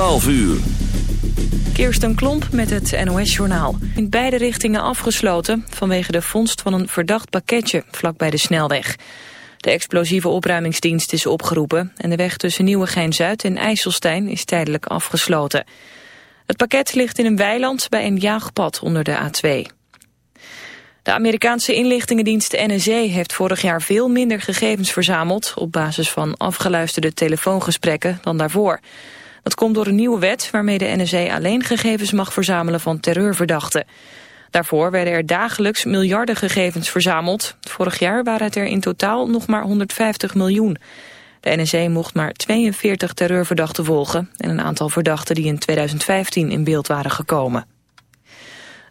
12 uur. Kirsten Klomp met het NOS-journaal. In beide richtingen afgesloten vanwege de vondst van een verdacht pakketje vlakbij de snelweg. De explosieve opruimingsdienst is opgeroepen en de weg tussen Nieuwegein-Zuid en IJsselstein is tijdelijk afgesloten. Het pakket ligt in een weiland bij een jaagpad onder de A2. De Amerikaanse inlichtingendienst NSA heeft vorig jaar veel minder gegevens verzameld op basis van afgeluisterde telefoongesprekken dan daarvoor. Dat komt door een nieuwe wet waarmee de NSA alleen gegevens mag verzamelen van terreurverdachten. Daarvoor werden er dagelijks miljarden gegevens verzameld. Vorig jaar waren het er in totaal nog maar 150 miljoen. De NSA mocht maar 42 terreurverdachten volgen... en een aantal verdachten die in 2015 in beeld waren gekomen.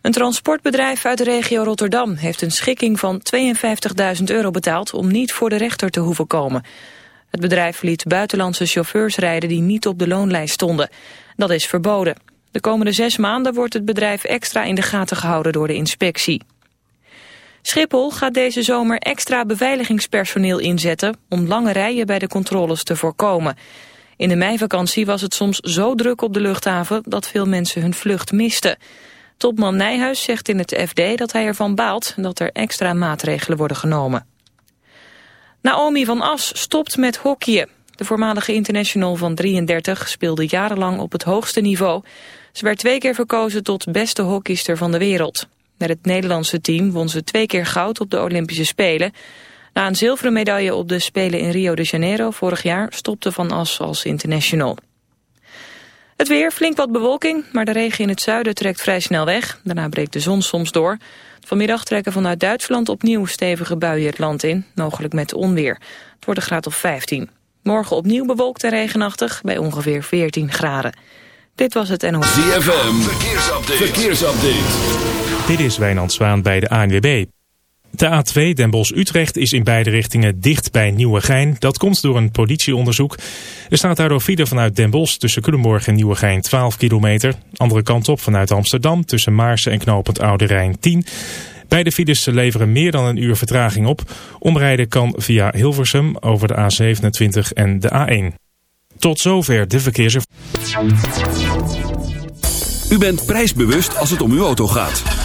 Een transportbedrijf uit de regio Rotterdam heeft een schikking van 52.000 euro betaald om niet voor de rechter te hoeven komen. Het bedrijf liet buitenlandse chauffeurs rijden die niet op de loonlijst stonden. Dat is verboden. De komende zes maanden wordt het bedrijf extra in de gaten gehouden door de inspectie. Schiphol gaat deze zomer extra beveiligingspersoneel inzetten om lange rijen bij de controles te voorkomen. In de meivakantie was het soms zo druk op de luchthaven dat veel mensen hun vlucht misten. Topman Nijhuis zegt in het FD dat hij ervan baalt dat er extra maatregelen worden genomen. Naomi van As stopt met hockeyen. De voormalige international van 33 speelde jarenlang op het hoogste niveau. Ze werd twee keer verkozen tot beste hockeyster van de wereld. Met het Nederlandse team won ze twee keer goud op de Olympische Spelen. Na een zilveren medaille op de Spelen in Rio de Janeiro vorig jaar stopte Van As als international. Het weer, flink wat bewolking, maar de regen in het zuiden trekt vrij snel weg. Daarna breekt de zon soms door. Vanmiddag trekken vanuit Duitsland opnieuw stevige buien het land in, mogelijk met onweer. Het wordt een graad of 15. Morgen opnieuw bewolkt en regenachtig bij ongeveer 14 graden. Dit was het NOS. ZFM, verkeersupdate. verkeersupdate. Dit is Wijnand Zwaan bij de ANWB. De A2 Den Bosch-Utrecht is in beide richtingen dicht bij Nieuwegein. Dat komt door een politieonderzoek. Er staat daardoor file vanuit Den Bosch tussen Culemborg en Nieuwegein 12 kilometer. Andere kant op vanuit Amsterdam tussen Maarsen en Knopend Oude Rijn 10. Beide files leveren meer dan een uur vertraging op. Omrijden kan via Hilversum over de A27 en de A1. Tot zover de verkeers... U bent prijsbewust als het om uw auto gaat.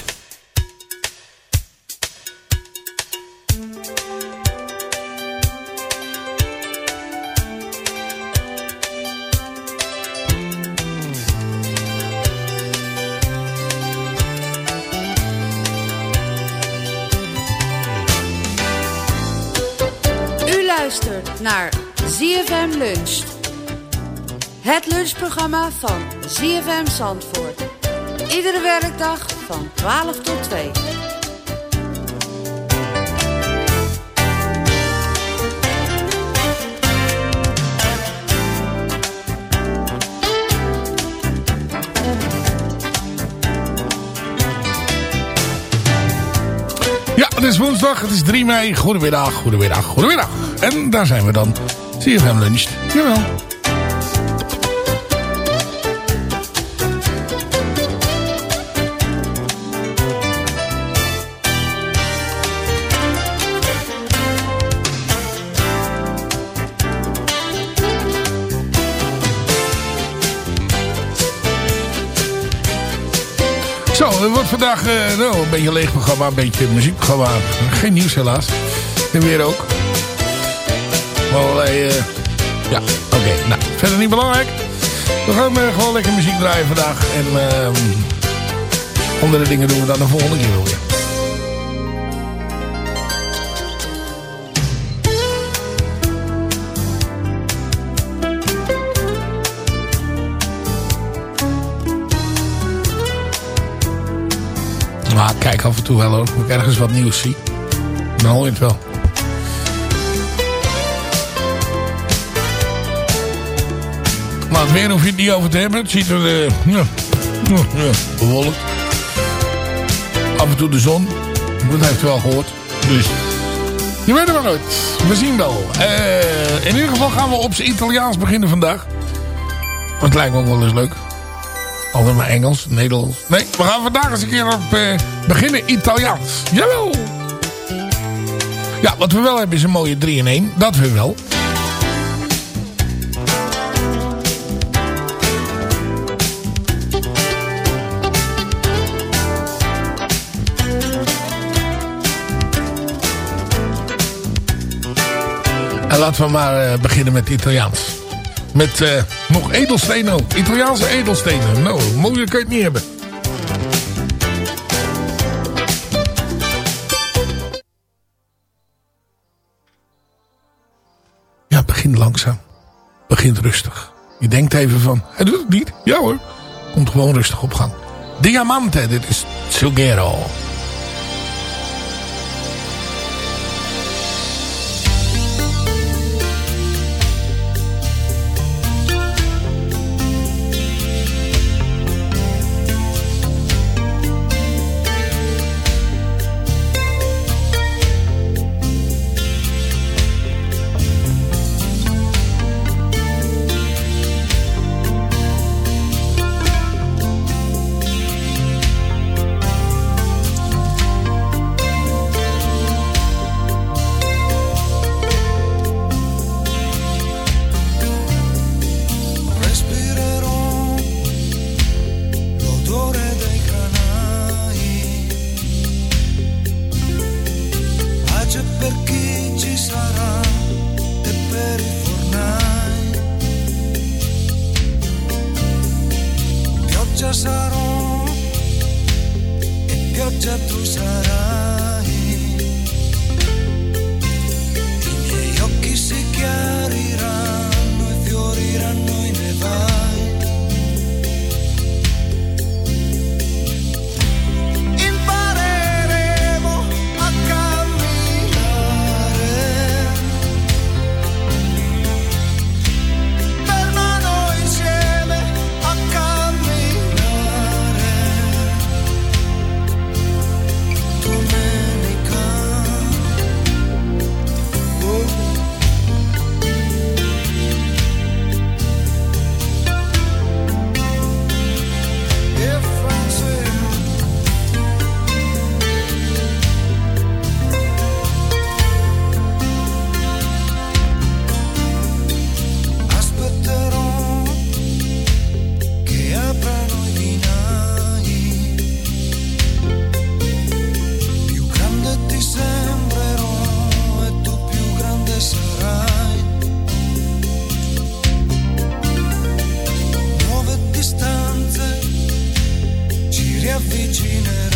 Het lunchprogramma van ZFM Zandvoort. Iedere werkdag van 12 tot 2. Ja, het is woensdag, het is 3 mei. Goedemiddag, goedemiddag, goedemiddag. En daar zijn we dan. CFM Lunch. Jawel. Zo, het wordt vandaag eh, nou, een beetje een leeg programma, een beetje een muziekprogramma. Geen nieuws helaas. En weer ook. Maar allerlei, eh, ja, oké. Nou, verder niet belangrijk. We gaan eh, gewoon lekker muziek draaien vandaag. En ehm andere dingen doen we dan de volgende keer weer. Maar kijk af en toe wel hoor. Ik ergens wat nieuws zie. Dan hoor je het wel. Het weer hoef je het niet over te hebben. Het ziet er eh, ja, ja, bewolkt. Af en toe de zon. Dat heeft u wel gehoord. Dus je weet het maar nooit. We zien wel. Eh, in ieder geval gaan we op z'n Italiaans beginnen vandaag. Dat lijkt me ook wel eens leuk. Altijd maar Engels, Nederlands. Nee, we gaan vandaag eens een keer op eh, beginnen Italiaans. Jawel! Ja, wat we wel hebben is een mooie 3 in 1. Dat weer wel. Laten we maar eh, beginnen met Italiaans. Met eh, nog edelstenen ook. Italiaanse edelstenen. Nou, mooier kan je het niet hebben. Ja, begin langzaam. Begint rustig. Je denkt even van, hij doet het niet. Ja hoor. Komt gewoon rustig op gang. Diamante, dit is Tsugero. avvicina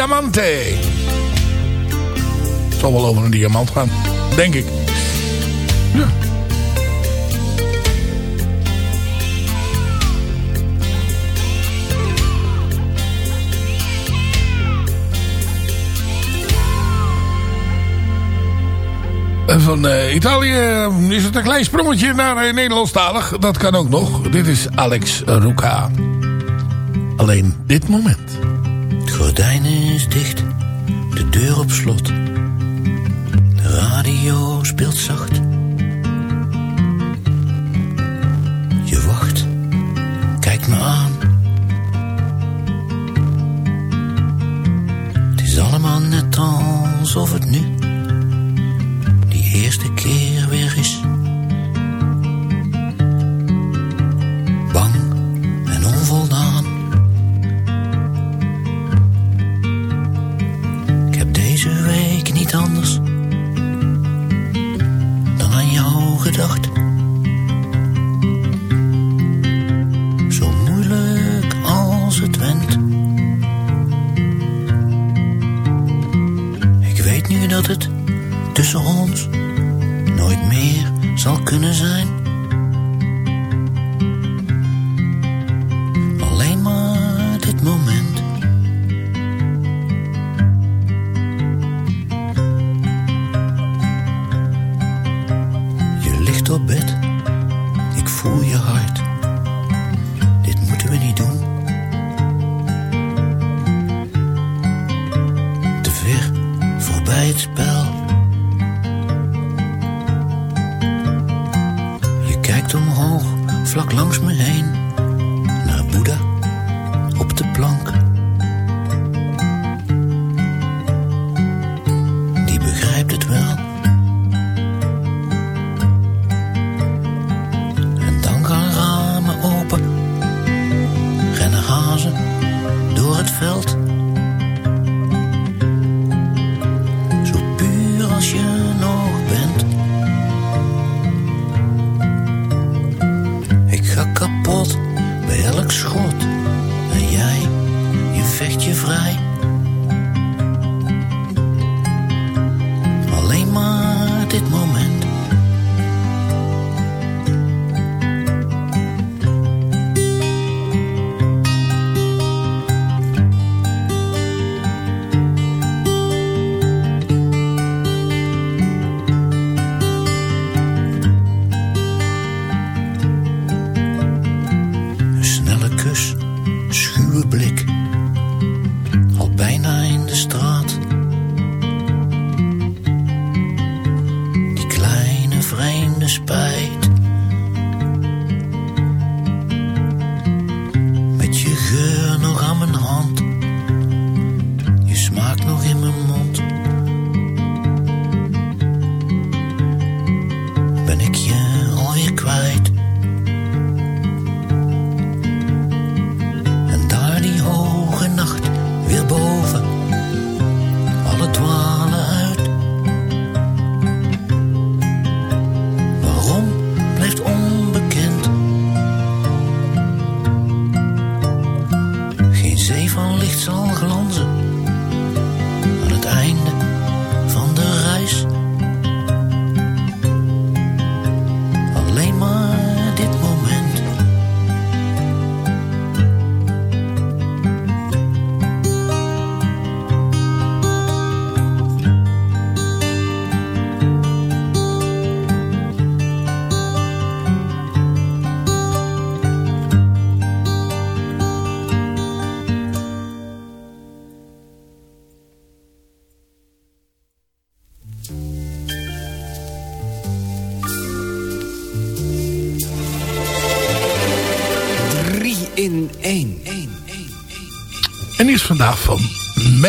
Diamante. Het zal wel over een diamant gaan, denk ik. Ja. Van eh, Italië eh, is het een klein sprongetje naar eh, Nederlandstalig. Dat kan ook nog. Dit is Alex Ruka. Alleen dit moment dicht, de deur op slot. De radio speelt zacht. Je wacht, kijk me aan. Het is allemaal net alsof het nu, die eerste keer weer is.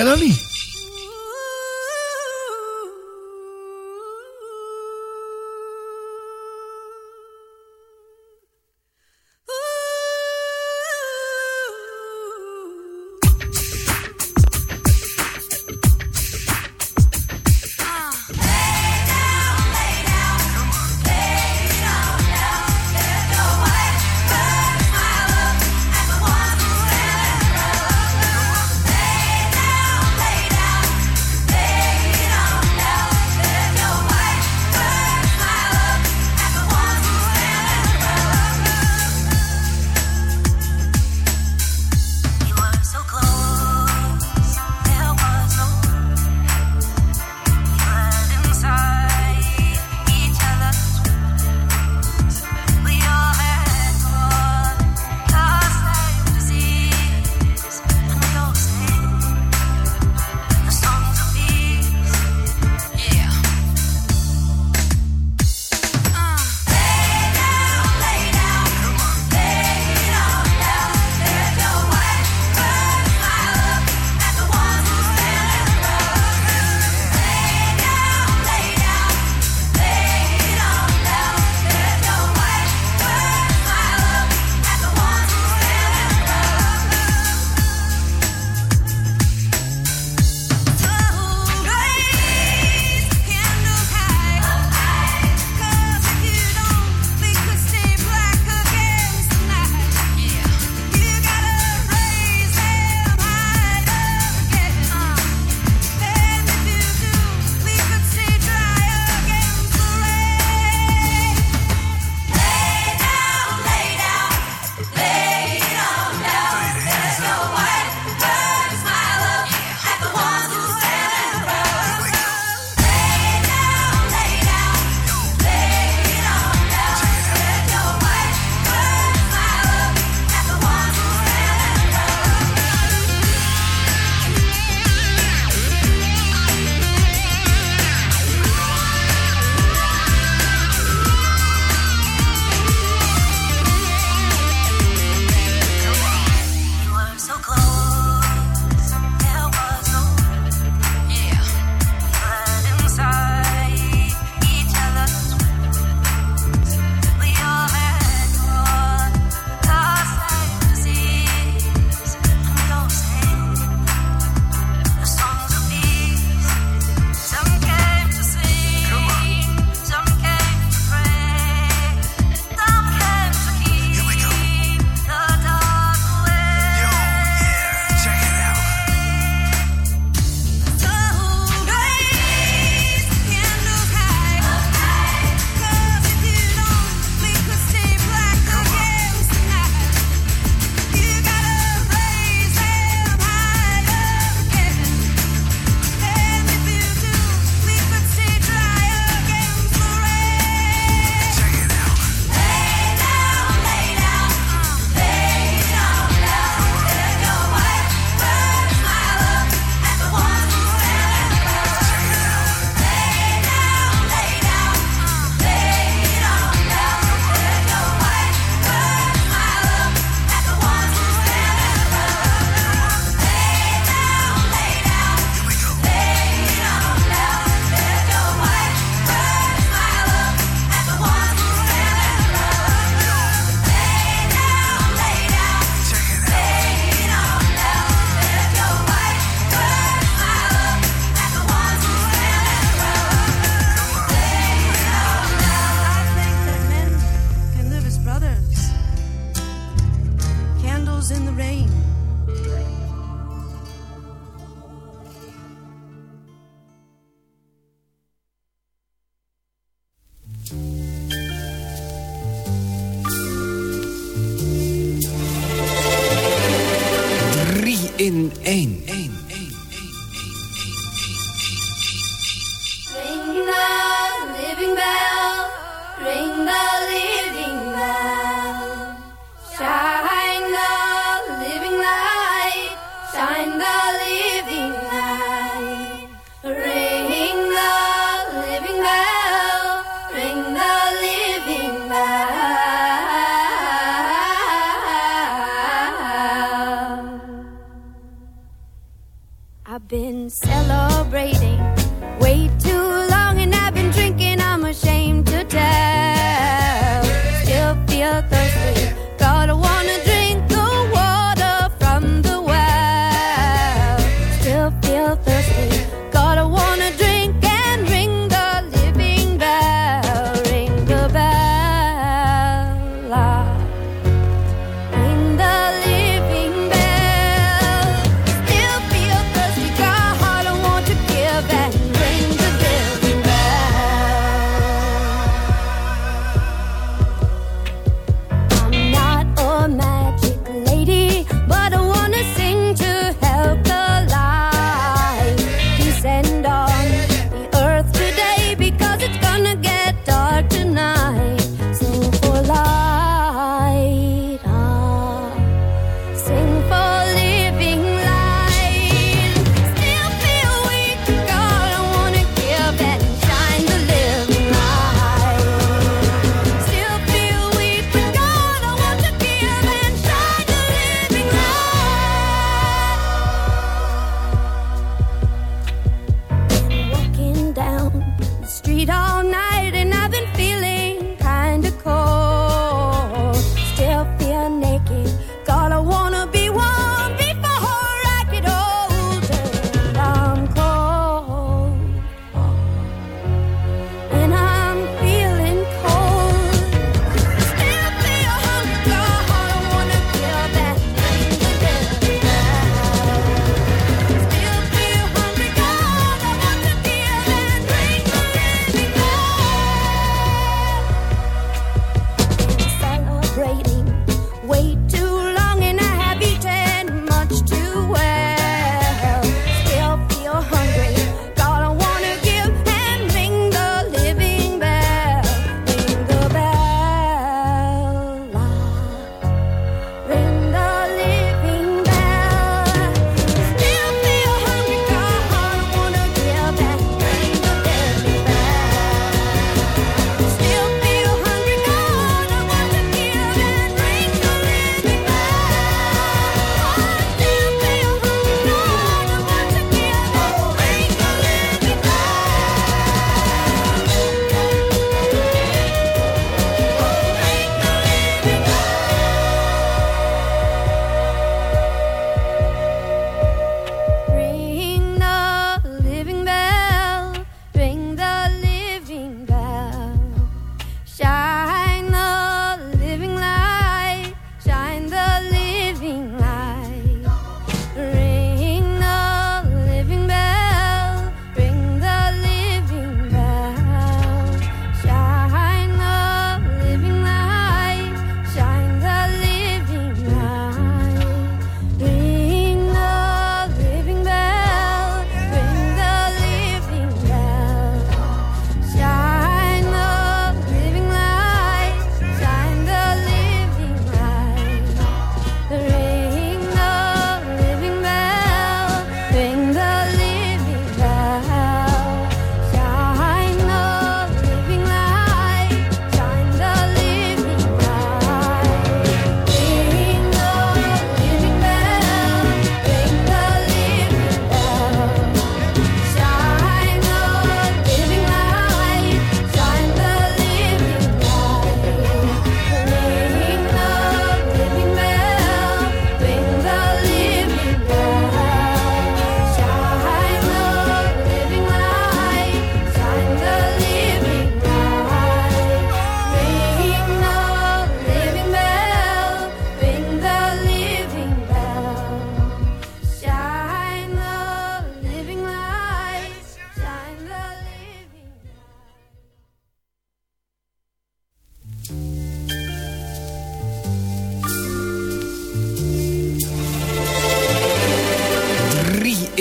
Melanie.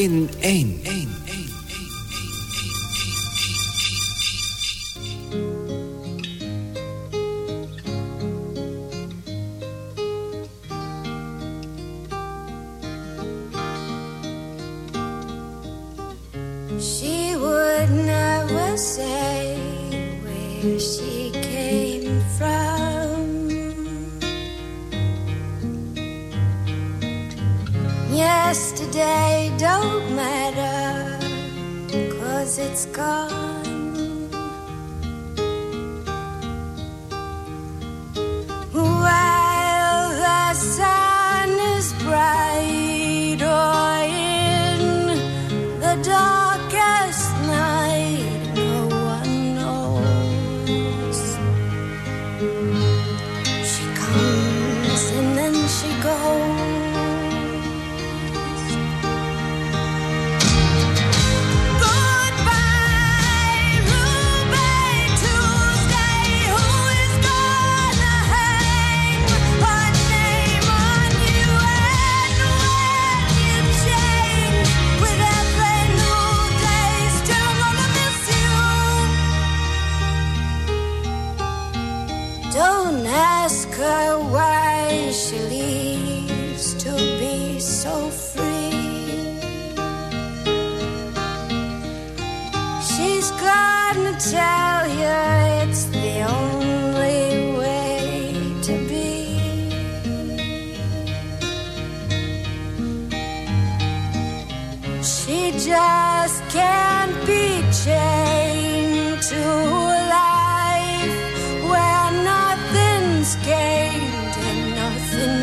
In één.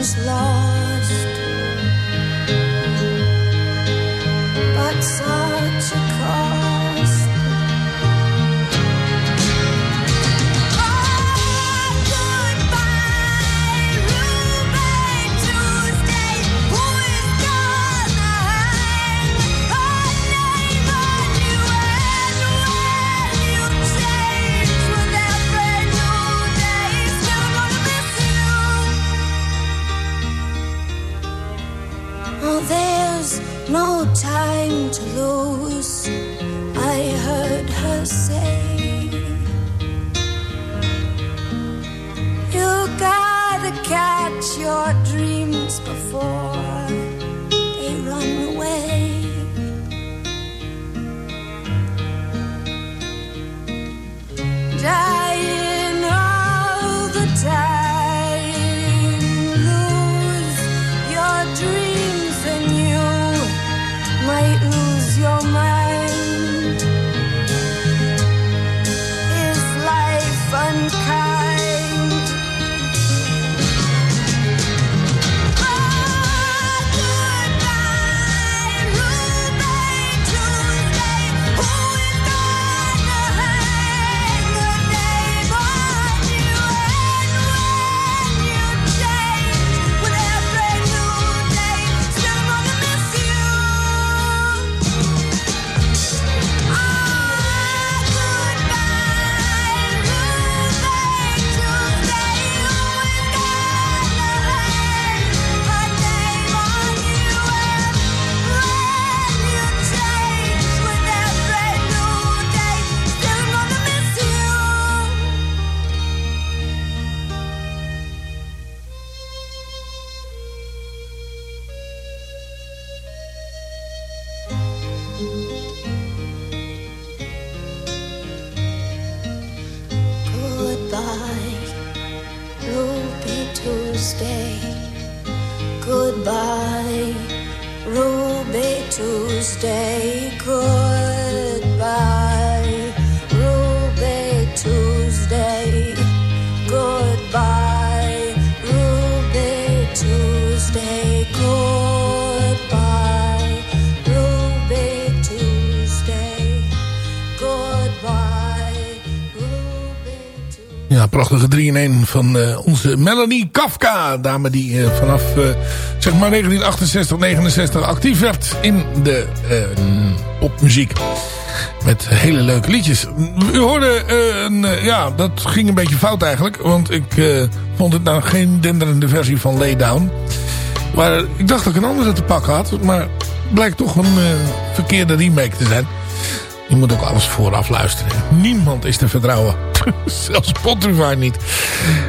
is lost. Prachtige 3 in 1 van eh, onze Melanie Kafka. Dame die eh, vanaf eh, zeg maar 1968, 69 actief werd in de popmuziek. Met hele leuke liedjes. U hoorde, een, ja, dat ging een beetje fout eigenlijk. Want ik vond het nou geen denderende versie van Lay Down. Maar ik dacht dat ik een andere te pakken had. Maar blijkt toch een verkeerde remake te zijn. Je moet ook alles vooraf luisteren. Niemand is te vertrouwen. Zelfs Spotify niet.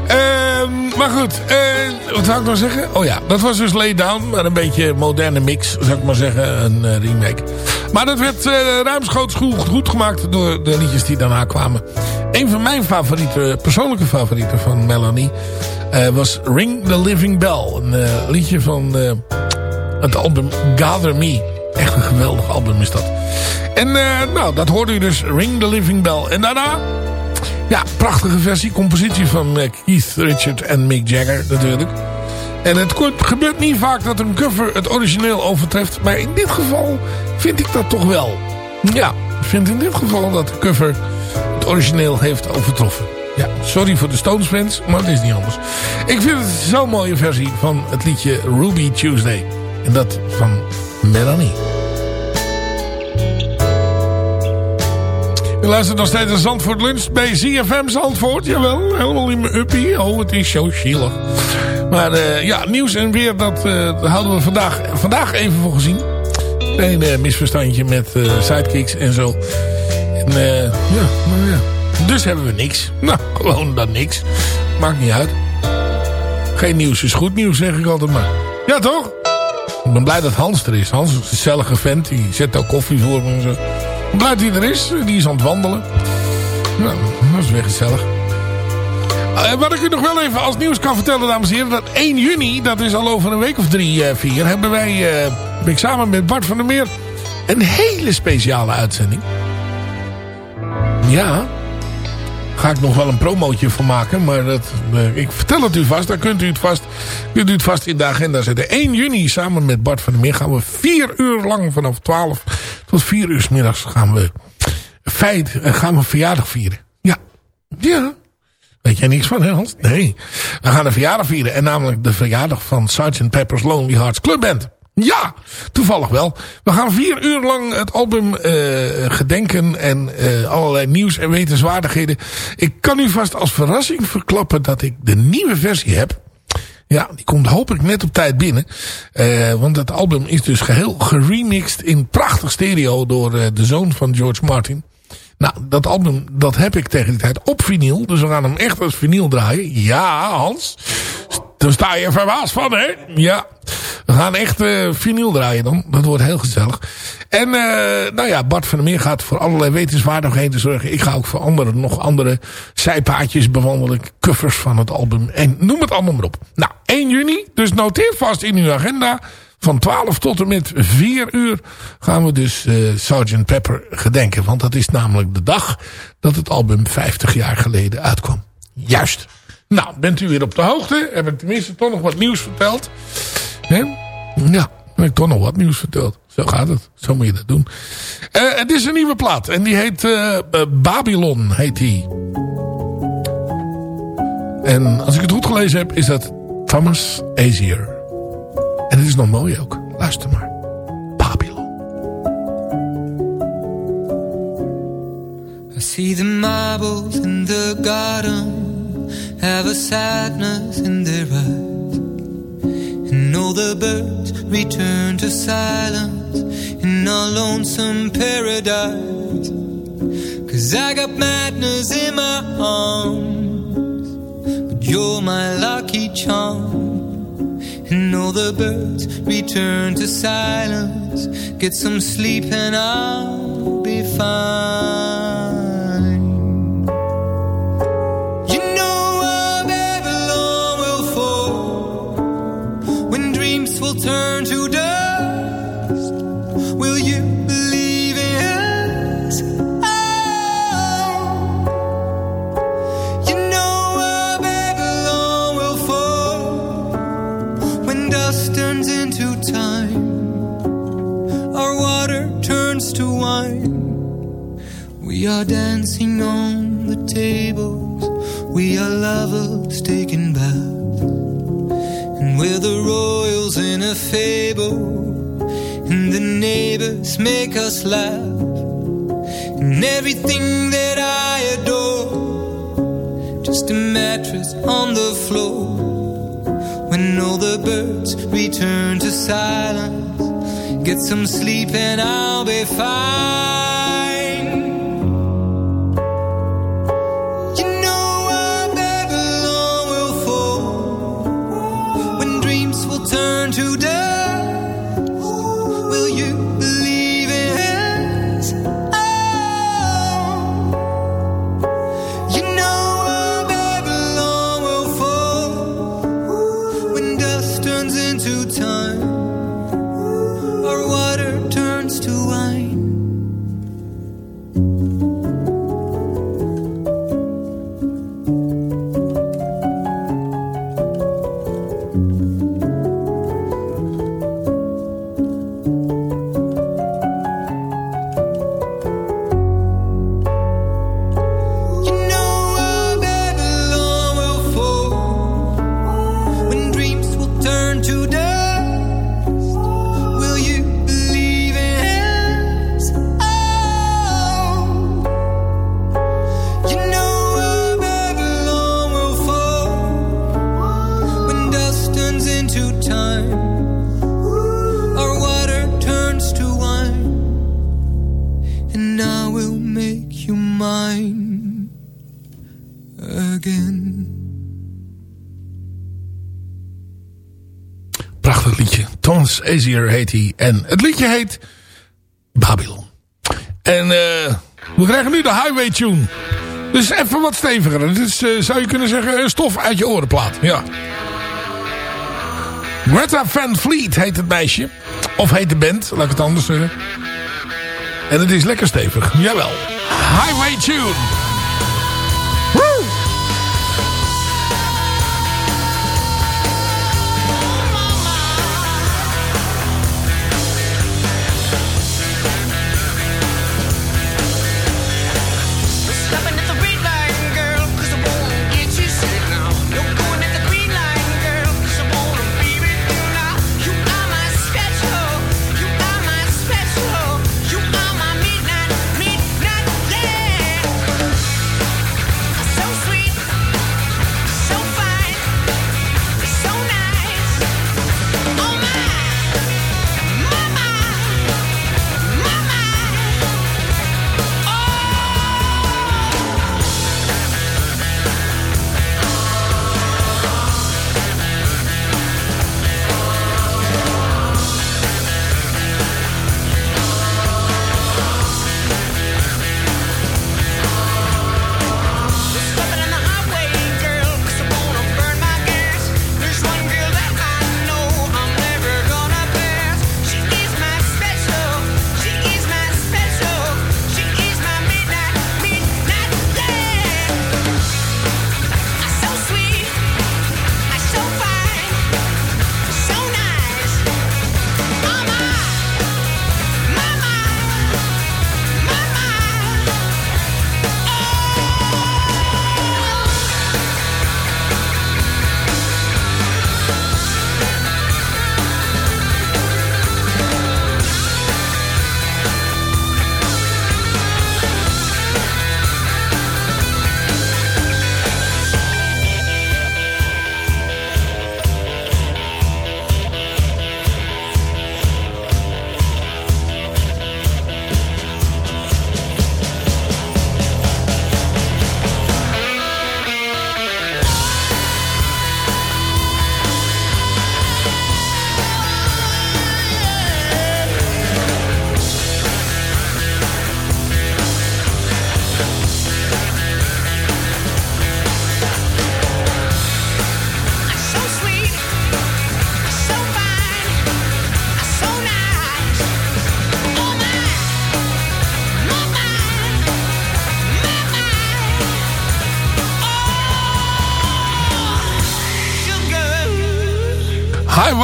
Ehm, maar goed, eh, wat zou ik nou zeggen? Oh ja, dat was dus Lay Down. Maar een beetje moderne mix, zou ik maar zeggen. Een eh, remake. Maar dat werd uh, ruimschoots goed, gemaakt door de liedjes die daarna kwamen. Een van mijn favoriete, persoonlijke favorieten van Melanie... eh, was Ring the Living Bell. Een eh, liedje van eh, het album Gather Me. Echt een geweldig album is dat. En eh, nou, dat hoorde u dus. Ring the Living Bell. En daarna... Ja, prachtige versie, compositie van eh, Keith Richard en Mick Jagger natuurlijk. En het gebeurt niet vaak dat een cover het origineel overtreft. Maar in dit geval vind ik dat toch wel. Ja, ik vind in dit geval dat de cover het origineel heeft overtroffen. Ja, sorry voor de Stones fans, maar het is niet anders. Ik vind het zo'n mooie versie van het liedje Ruby Tuesday. En dat van Melanie. U luistert nog steeds naar Zandvoort Lunch bij ZFM Zandvoort. Jawel, helemaal in mijn uppie. Oh, het is zo chilig. Maar eh, ja, nieuws en weer, dat, eh, dat houden we vandaag, vandaag even voor gezien. Een eh, misverstandje met sidekicks en zo. En ja, ja. Dus hebben we niks. Nou, gewoon dan niks. Maakt niet uit. Geen nieuws is goed nieuws, zeg ik altijd maar. Ja, toch? Ik ben blij dat Hans er is. Hans is een gezellige vent. Die zet ook koffie voor me en zo. Blij dat hij er is. Die is aan het wandelen. Nou, dat is weer gezellig. Eh, wat ik u nog wel even als nieuws kan vertellen, dames en heren. Dat 1 juni, dat is al over een week of drie, eh, vier... hebben wij, ben ik samen met Bart van der Meer... een hele speciale uitzending. Ja, ga ik nog wel een promootje van maken. Maar dat, ik vertel het u vast. Dan kunt u het vast, kunt u het vast in de agenda zetten. 1 juni samen met Bart van der Meer gaan we vier uur lang vanaf 12 tot 4 uur 's middags gaan we, feit, eh, gaan we verjaardag vieren. Ja, ja. Weet jij niks van, hè? Nee. We gaan een verjaardag vieren. En namelijk de verjaardag van Sgt. Pepper's Lonely Hearts Club Band. Ja, toevallig wel. We gaan vier uur lang het album eh, gedenken en eh, allerlei nieuws en wetenswaardigheden. Ik kan u vast als verrassing verklappen dat ik de nieuwe versie heb. Ja, die komt hopelijk net op tijd binnen. Eh, want het album is dus geheel geremixed in prachtig stereo door eh, de zoon van George Martin. Nou, dat album, dat heb ik tegen die tijd op vinyl. Dus we gaan hem echt als vinyl draaien. Ja, Hans. Daar sta je verbaasd van, hè? Ja. We gaan echt eh vinyl draaien dan. Dat wordt heel gezellig. En eh, nou ja, Bart van der Meer gaat voor allerlei wetenswaardigheden zorgen. Ik ga ook voor andere, nog andere zijpaadjes bewandelen. Covers van het album. En noem het allemaal maar op. Nou, 1 juni. Dus noteer vast in uw agenda. Van 12 tot en met 4 uur gaan we dus eh Sgt. Pepper gedenken. Want dat is namelijk de dag dat het album 50 jaar geleden uitkwam. Juist. Nou, bent u weer op de hoogte? Heb ik tenminste toch nog wat nieuws verteld? Hè? Ja, heb ik toch nog wat nieuws verteld. Zo gaat het. Zo moet je dat doen. Eh, het is een nieuwe plaat. En die heet eh, eh, Babylon. Heet die. En als ik het goed gelezen heb, is dat Thomas Azier. En het is nog mooi ook. Luister maar. I see the marbles in the garden have a sadness in their eyes. And all the birds return to silence in a lonesome paradise. Cause I got madness in my arms, but you're my lucky charm. And all the birds return to silence. Get some sleep and I'll be fine. Turn to dust. Make us laugh. And everything that I adore, just a mattress on the floor. When all the birds return to silence, Get some sleep and I'll be fine. Azier heet hij. En het liedje heet Babylon. En eh, we krijgen nu de highway tune. Dus even wat steviger. Het is, eh, zou je kunnen zeggen, stof uit je orenplaat. Ja. Greta Van Fleet heet het meisje. Of heet de band, laat ik het anders zeggen. En het is lekker stevig. Jawel. Highway tune.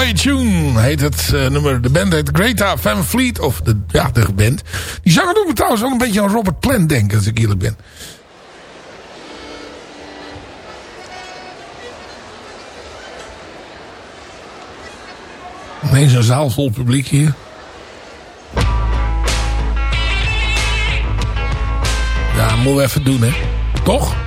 Highway Tune heet het eh, nummer. De band heet Greta Van Fleet. Of de, ja, de band. Die zanger doet me trouwens wel een beetje aan Robert Plant denken, als ik eerlijk ben. Ineens een zaal vol publiek hier. Ja, moeten we even doen, hè. Toch?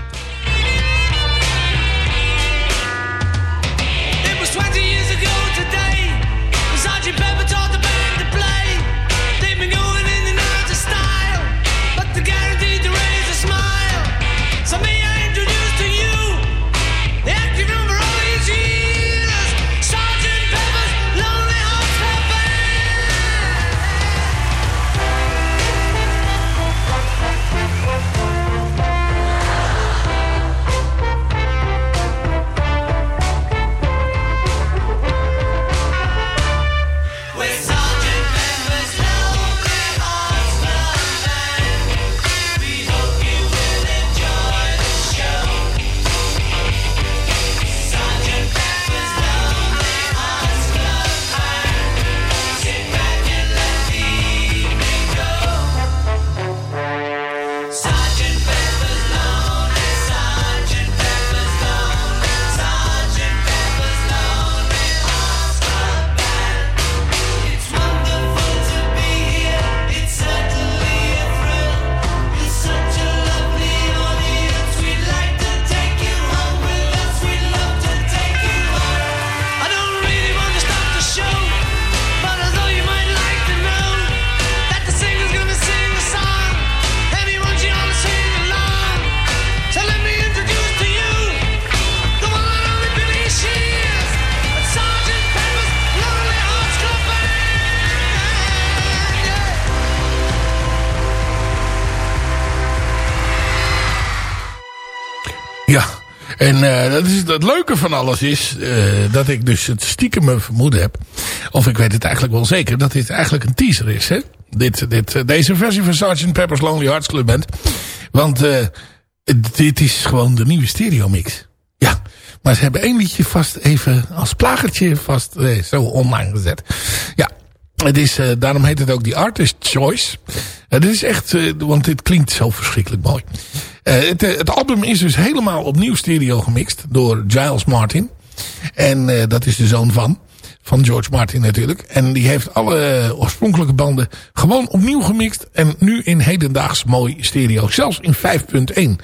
Dat is, het leuke van alles is eh, dat ik dus het stiekem me vermoeden heb. Of ik weet het eigenlijk wel zeker. Dat dit eigenlijk een teaser is. Hè? Dit, dit, eh, deze versie van Sgt. Pepper's Lonely Hearts Club Band. Want eh, dit is gewoon de nieuwe stereo mix. Ja. Maar ze hebben één liedje vast even als plagertje vast zo online gezet. Ja. Het is, daarom heet het ook die Artist Choice. Het is echt, want dit klinkt zo verschrikkelijk mooi. Eh, het, eh, het album is dus helemaal opnieuw stereo gemixt door Giles Martin. En eh, dat is de zoon van. Van George Martin natuurlijk. En die heeft alle oorspronkelijke banden gewoon opnieuw gemixt. En nu in hedendaags mooi stereo. Zelfs in 5.1.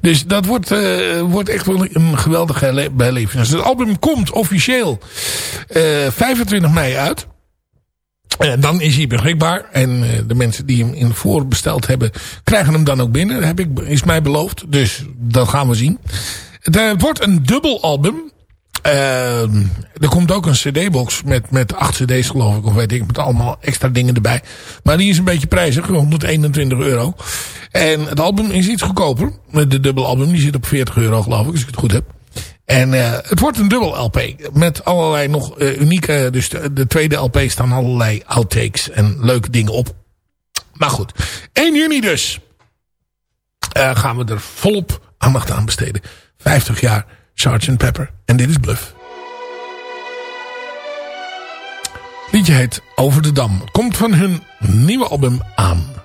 Dus dat wordt, wordt echt wel een geweldige le- belevenis. Het album komt officieel eh 25 mei uit. En dan is hij beschikbaar. En eh, de mensen die hem in voorbesteld hebben, krijgen hem dan ook binnen. Heb ik, is mij beloofd. Dus dat gaan we zien. Het, eh, wordt een dubbel album. Eh, er komt ook een cd-box met, met acht cd's geloof ik. Of weet ik, met allemaal extra dingen erbij. Maar die is een beetje prijzig. 121 euro. En het album is iets goedkoper. De dubbel album die zit op 40 euro geloof ik. Als ik het goed heb. En uh, het wordt een dubbel LP. Met allerlei nog uh, unieke... Dus de, de, tweede LP staan allerlei outtakes en leuke dingen op. Maar goed. 1 juni dus. Uh, gaan we er volop aandacht aan besteden. 50 jaar Sgt. Pepper. En dit is Bluff. liedje heet Over de Dam. Komt van hun nieuwe album aan.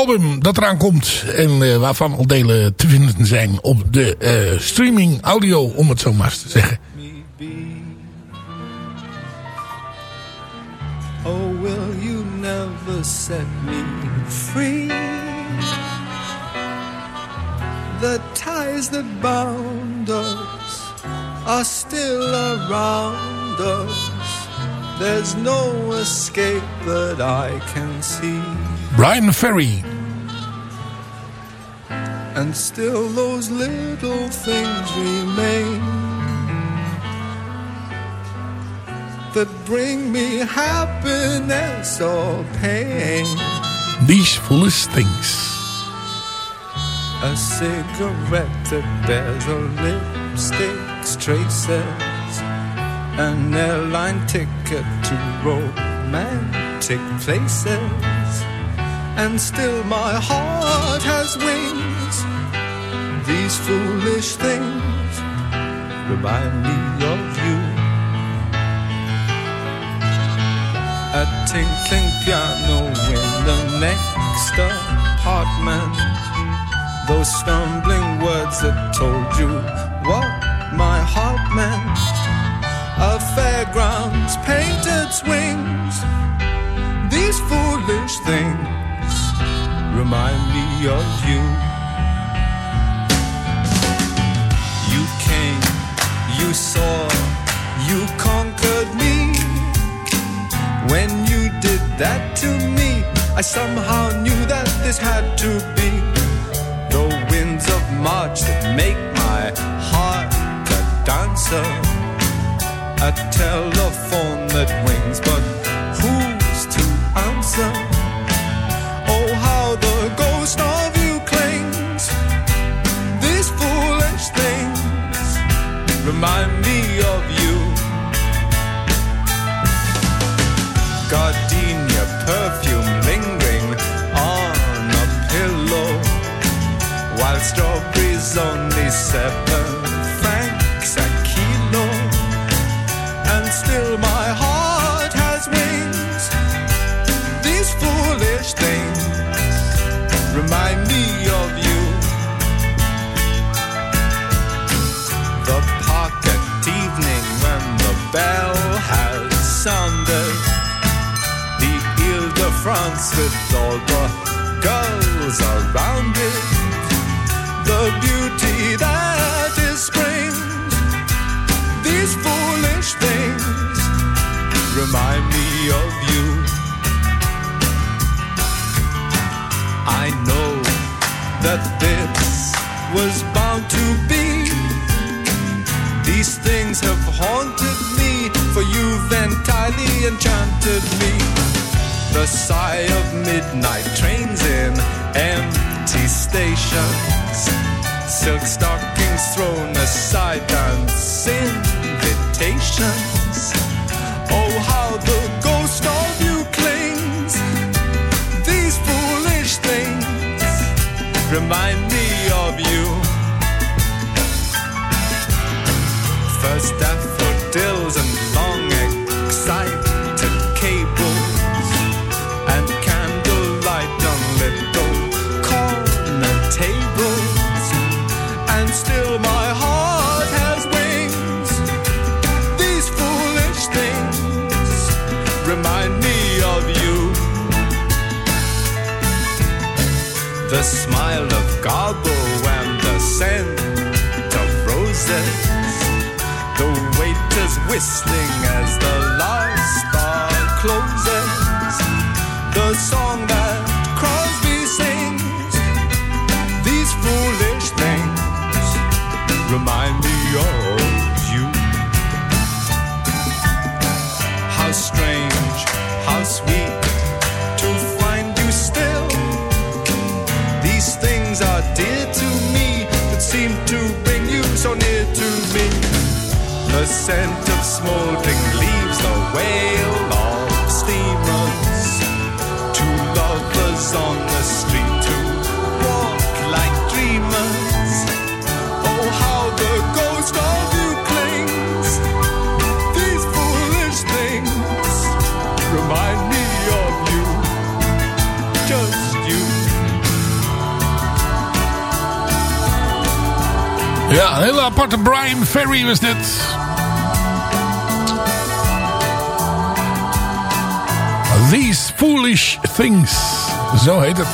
Album dat eraan komt. En eh, waarvan al delen te vinden zijn op de eh, streaming audio, om het zo maar eens te zeggen. Oh, will you never set me free? The ties that bound us are still around us. There's no escape that I can see. Brian Ferry. And still those little things remain that bring me happiness or pain. These foolish things. A cigarette that bears a lipstick's traces. An airline ticket to romantic places. And still my heart has wings. These foolish things remind me of you. A tinkling piano in the next apartment. Those stumbling words that told you what my heart meant. A fairground's painted swings. These foolish things remind me of you. You you saw, you conquered me. When you did that to me, I somehow knew that this had to be the winds of March that make my heart a dancer. A telephone that rings, but who's to answer? Oh, how the ghost of remind me of you. Gardenia perfume lingering on a pillow, while strawberries only seven France with all the girls around it. The beauty that is spring. These foolish things remind me of you. I know that this was bound to be. These things have haunted me, for you've entirely enchanted me. The sigh of midnight trains in empty stations, silk stockings thrown aside, dance invitations. Oh, how the ghost of you clings. These foolish things remind me of you. First daffodils The smile of Garbo and the scent of roses. The waiters whistling as the last bar closes. The song scent of smouldering leaves, the wail of steamers. Two lovers on the street who walk like dreamers. Oh, how the ghost of you clings. These foolish things remind me of you, just you. Yeah, een hele aparte Brian Ferry was dit. These Foolish Things. Zo heet het.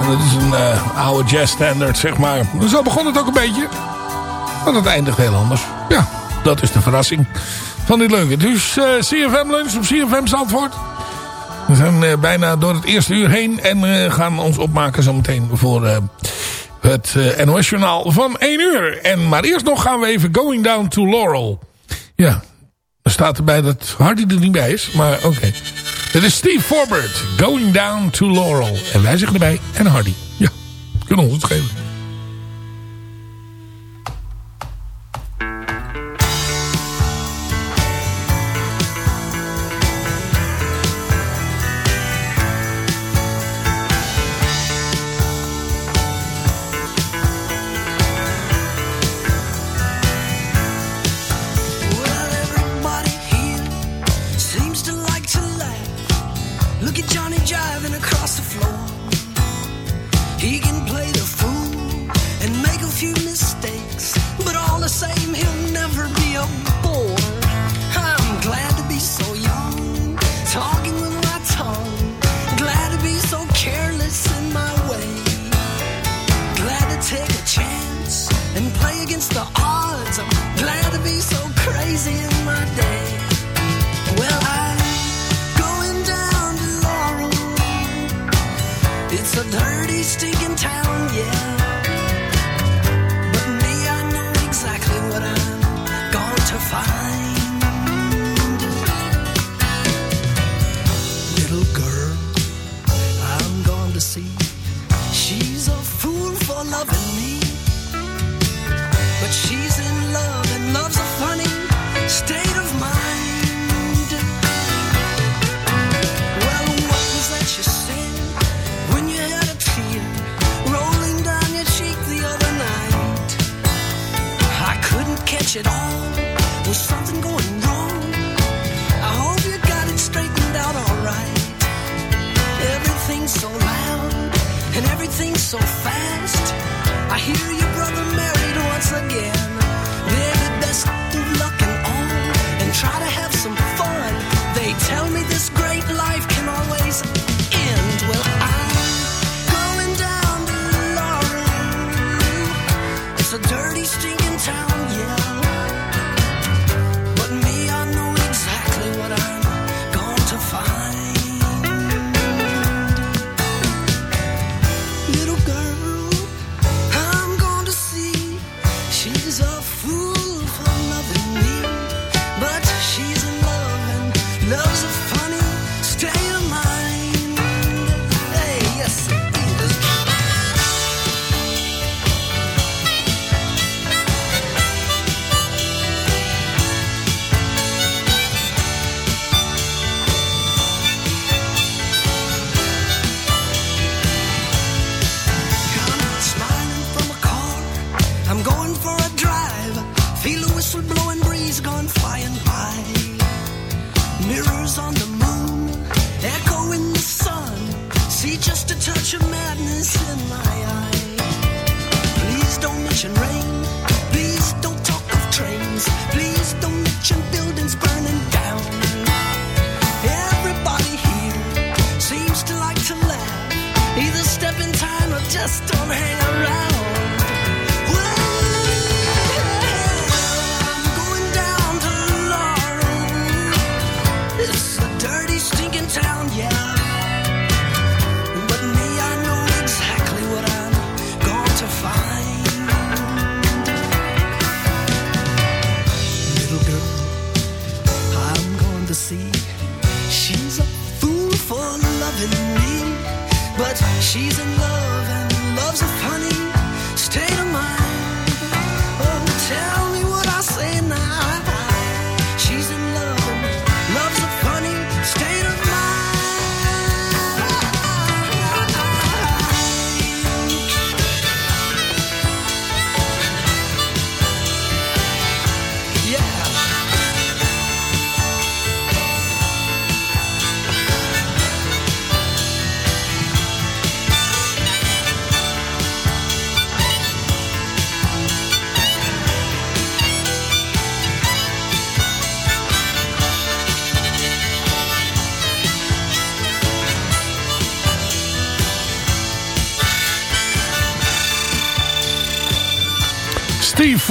En dat is een eh, oude jazz standard, zeg maar. Zo begon het ook een beetje. Maar het eindigt heel anders. Ja, dat is de verrassing van dit leuke. Dus eh, uh, CFM Lunch op CFM Zandvoort. We zijn eh, bijna door het eerste uur heen. En gaan ons opmaken zometeen voor het NOS Journaal van 1 uur. En, maar eerst nog gaan we even Going Down to Laurel. Ja, staat erbij dat Hardy er niet bij is. Maar oké. Okay. Dit is Steve Forbert. Going down to Laurel. En wij zeggen erbij. En Hardy. Ja, kunnen ons het geven.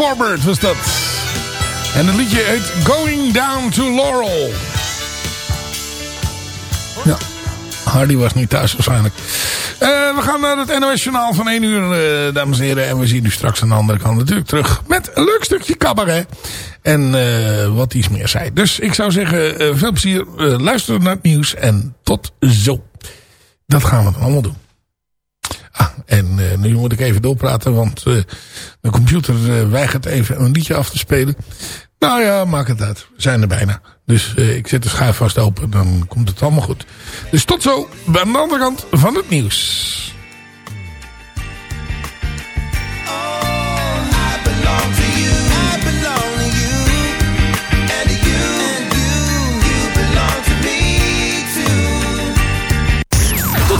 Forbert was dat. En het liedje heet Going Down to Laurel. Ja, Hardy was niet thuis waarschijnlijk. Eh, we gaan naar het NOS Journaal van 1 uur, eh, dames en heren. En we zien u straks aan de andere kant natuurlijk terug met een leuk stukje cabaret. En eh, wat iets meer zei. Dus ik zou zeggen, veel plezier. luister naar het nieuws en tot zo. Dat gaan we dan allemaal doen. En eh, nu moet ik even doorpraten, want eh, de computer eh, weigert even een liedje af te spelen. Nou ja, maakt het uit. We zijn er bijna. Dus ik zet de schuif vast open, dan komt het allemaal goed. Dus tot zo, aan de andere kant van het nieuws.